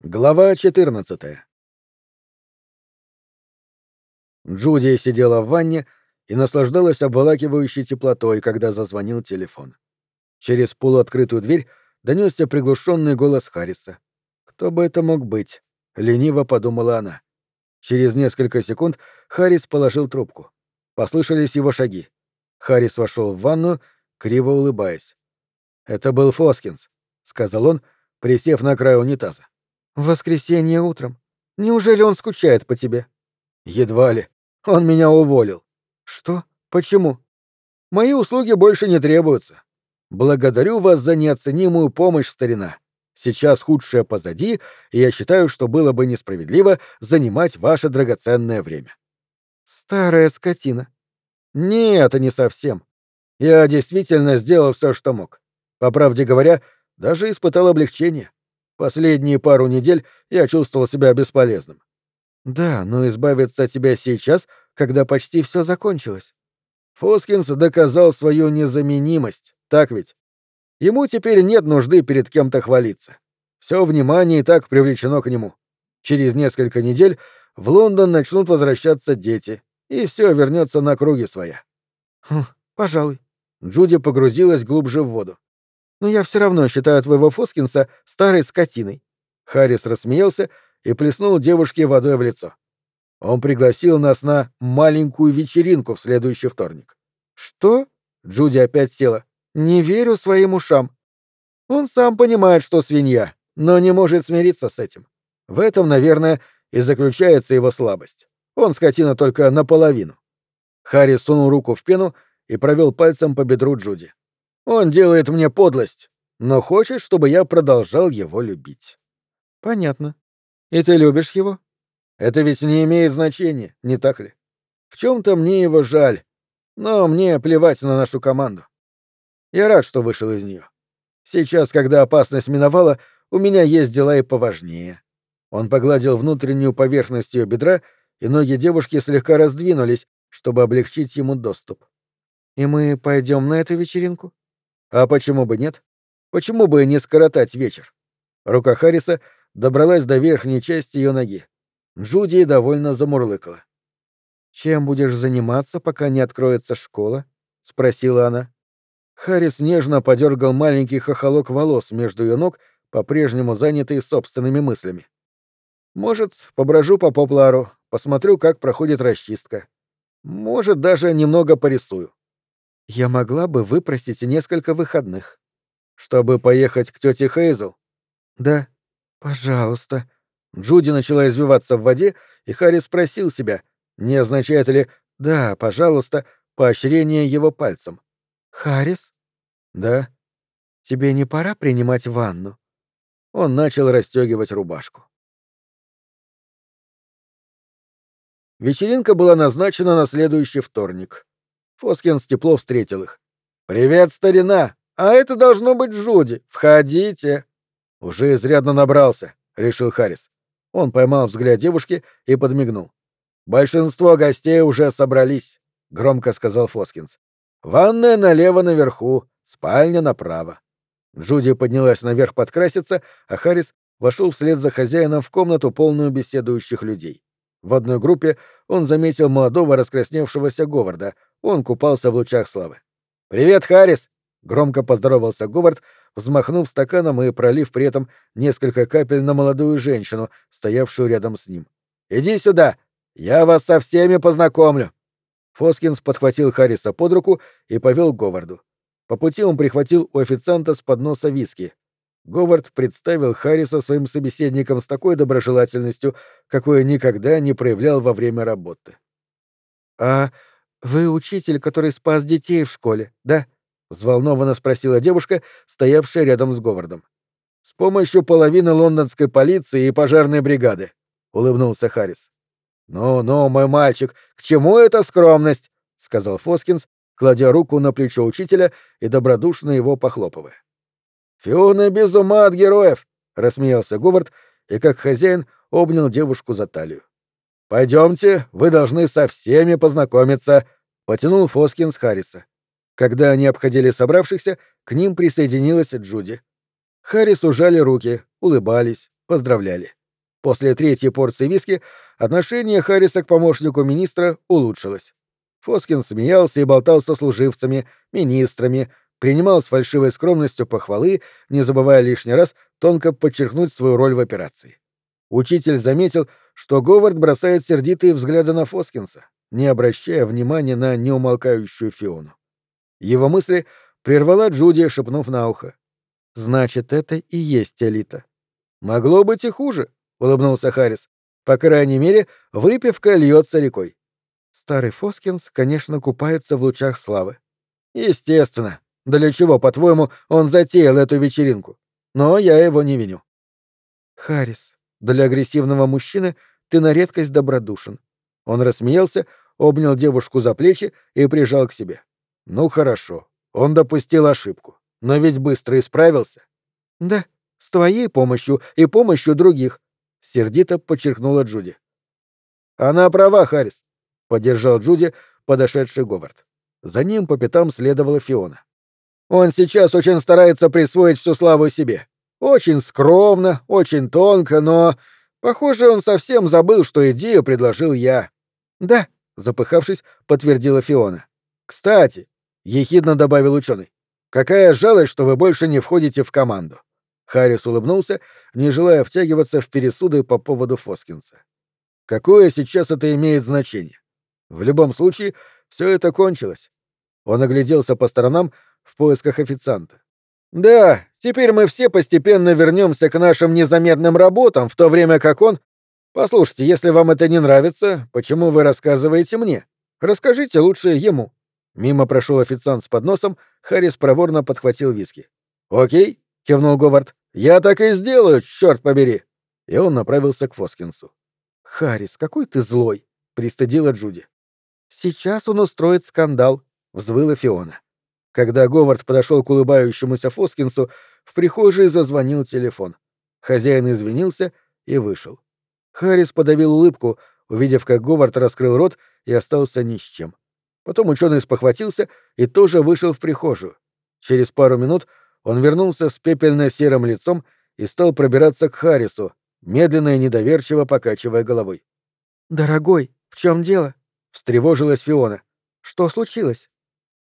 Глава 14 Джуди сидела в ванне и наслаждалась обволакивающей теплотой, когда зазвонил телефон. Через полуоткрытую дверь донесся приглушенный голос Харриса. «Кто бы это мог быть?» — лениво подумала она. Через несколько секунд Харрис положил трубку. Послышались его шаги. Харрис вошел в ванну, криво улыбаясь. «Это был Фоскинс», — сказал он, присев на край унитаза. В воскресенье утром. Неужели он скучает по тебе? Едва ли. Он меня уволил. Что? Почему? Мои услуги больше не требуются. Благодарю вас за неоценимую помощь, старина. Сейчас худшее позади, и я считаю, что было бы несправедливо занимать ваше драгоценное время. Старая скотина. Нет, это не совсем. Я действительно сделал все, что мог. По правде говоря, даже испытал облегчение. Последние пару недель я чувствовал себя бесполезным. Да, но избавиться от тебя сейчас, когда почти все закончилось. Фоскинс доказал свою незаменимость, так ведь? Ему теперь нет нужды перед кем-то хвалиться. Все внимание и так привлечено к нему. Через несколько недель в Лондон начнут возвращаться дети, и все вернется на круги своя. Хм, пожалуй. Джуди погрузилась глубже в воду но я все равно считаю твоего Фоскинса старой скотиной. Харрис рассмеялся и плеснул девушке водой в лицо. Он пригласил нас на маленькую вечеринку в следующий вторник. Что? Джуди опять села. Не верю своим ушам. Он сам понимает, что свинья, но не может смириться с этим. В этом, наверное, и заключается его слабость. Он скотина только наполовину. Харрис сунул руку в пену и провел пальцем по бедру Джуди. Он делает мне подлость, но хочет, чтобы я продолжал его любить. Понятно. И ты любишь его? Это ведь не имеет значения, не так ли? В чем-то мне его жаль, но мне плевать на нашу команду. Я рад, что вышел из нее. Сейчас, когда опасность миновала, у меня есть дела и поважнее. Он погладил внутреннюю поверхность ее бедра, и ноги девушки слегка раздвинулись, чтобы облегчить ему доступ. И мы пойдем на эту вечеринку? А почему бы нет? Почему бы не скоротать вечер? Рука Харриса добралась до верхней части ее ноги. Джуди довольно замурлыкала. «Чем будешь заниматься, пока не откроется школа?» — спросила она. Харрис нежно подергал маленький хохолок волос между ее ног, по-прежнему занятый собственными мыслями. «Может, поброжу по Поплару, посмотрю, как проходит расчистка. Может, даже немного порисую. Я могла бы выпросить несколько выходных. Чтобы поехать к тете Хейзел? Да. Пожалуйста. Джуди начала извиваться в воде, и Харри спросил себя, не означает ли «да, пожалуйста» поощрение его пальцем. «Харрис?» «Да». «Тебе не пора принимать ванну?» Он начал расстегивать рубашку. Вечеринка была назначена на следующий вторник. Фоскинс тепло встретил их. «Привет, старина! А это должно быть Джуди. Входите!» «Уже изрядно набрался», — решил Харрис. Он поймал взгляд девушки и подмигнул. «Большинство гостей уже собрались», — громко сказал Фоскинс. «Ванная налево наверху, спальня направо». Джуди поднялась наверх подкраситься, а Харрис вошел вслед за хозяином в комнату, полную беседующих людей. В одной группе он заметил молодого раскрасневшегося Говарда — он купался в лучах славы. «Привет, Харрис!» — громко поздоровался Говард, взмахнув стаканом и пролив при этом несколько капель на молодую женщину, стоявшую рядом с ним. «Иди сюда! Я вас со всеми познакомлю!» Фоскинс подхватил Харриса под руку и повел Говарду. По пути он прихватил у официанта с подноса виски. Говард представил Харриса своим собеседником с такой доброжелательностью, какой никогда не проявлял во время работы. «А «Вы учитель, который спас детей в школе, да?» — взволнованно спросила девушка, стоявшая рядом с Говардом. «С помощью половины лондонской полиции и пожарной бригады», — улыбнулся Харрис. «Ну-ну, мой мальчик, к чему эта скромность?» — сказал Фоскинс, кладя руку на плечо учителя и добродушно его похлопывая. «Фиона без ума от героев!» — рассмеялся Говард и, как хозяин, обнял девушку за талию. Пойдемте, вы должны со всеми познакомиться, потянул Фоскинс Харриса. Когда они обходили собравшихся, к ним присоединилась Джуди. Харрис ужали руки, улыбались, поздравляли. После третьей порции виски отношение Харриса к помощнику министра улучшилось. Фоскин смеялся и болтал со служивцами, министрами, принимал с фальшивой скромностью похвалы, не забывая лишний раз тонко подчеркнуть свою роль в операции. Учитель заметил, что Говард бросает сердитые взгляды на Фоскинса, не обращая внимания на неумолкающую Фиону. Его мысли прервала Джуди, шепнув на ухо. «Значит, это и есть элита». «Могло быть и хуже», — улыбнулся Харрис. «По крайней мере, выпивка льется рекой». Старый Фоскинс, конечно, купается в лучах славы. Естественно. Для чего, по-твоему, он затеял эту вечеринку? Но я его не виню. Харрис, для агрессивного мужчины ты на редкость добродушен. Он рассмеялся, обнял девушку за плечи и прижал к себе. Ну хорошо, он допустил ошибку, но ведь быстро исправился. Да, с твоей помощью и помощью других, сердито подчеркнула Джуди. Она права, Харрис, поддержал Джуди, подошедший Говард. За ним по пятам следовала Фиона. Он сейчас очень старается присвоить всю славу себе. Очень скромно, очень тонко, но... Похоже, он совсем забыл, что идею предложил я. Да, запыхавшись, подтвердила Фиона. Кстати, ехидно добавил ученый. Какая жалость, что вы больше не входите в команду. Харрис улыбнулся, не желая втягиваться в пересуды по поводу Фоскинса. Какое сейчас это имеет значение? В любом случае, все это кончилось. Он огляделся по сторонам в поисках официанта. Да, теперь мы все постепенно вернемся к нашим незаметным работам, в то время как он... Послушайте, если вам это не нравится, почему вы рассказываете мне? Расскажите лучше ему. Мимо прошел официант с подносом, Харрис проворно подхватил виски. Окей, кивнул Говард. Я так и сделаю, черт побери. И он направился к Фоскинсу. Харрис, какой ты злой, пристыдила Джуди. Сейчас он устроит скандал, взвыла Фиона. Когда Говард подошел к улыбающемуся Фоскинсу, в прихожей зазвонил телефон. Хозяин извинился и вышел. Харрис подавил улыбку, увидев, как Говард раскрыл рот и остался ни с чем. Потом ученый спохватился и тоже вышел в прихожую. Через пару минут он вернулся с пепельно-серым лицом и стал пробираться к Харрису, медленно и недоверчиво покачивая головой. «Дорогой, в чем дело?» — встревожилась Фиона. «Что случилось?»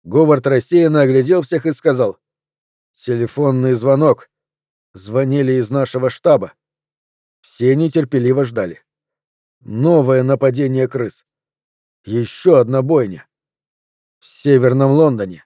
Говард рассеянно оглядел всех и сказал. «Телефонный звонок. Звонили из нашего штаба». Все нетерпеливо ждали. Новое нападение крыс. Еще одна бойня. В Северном Лондоне.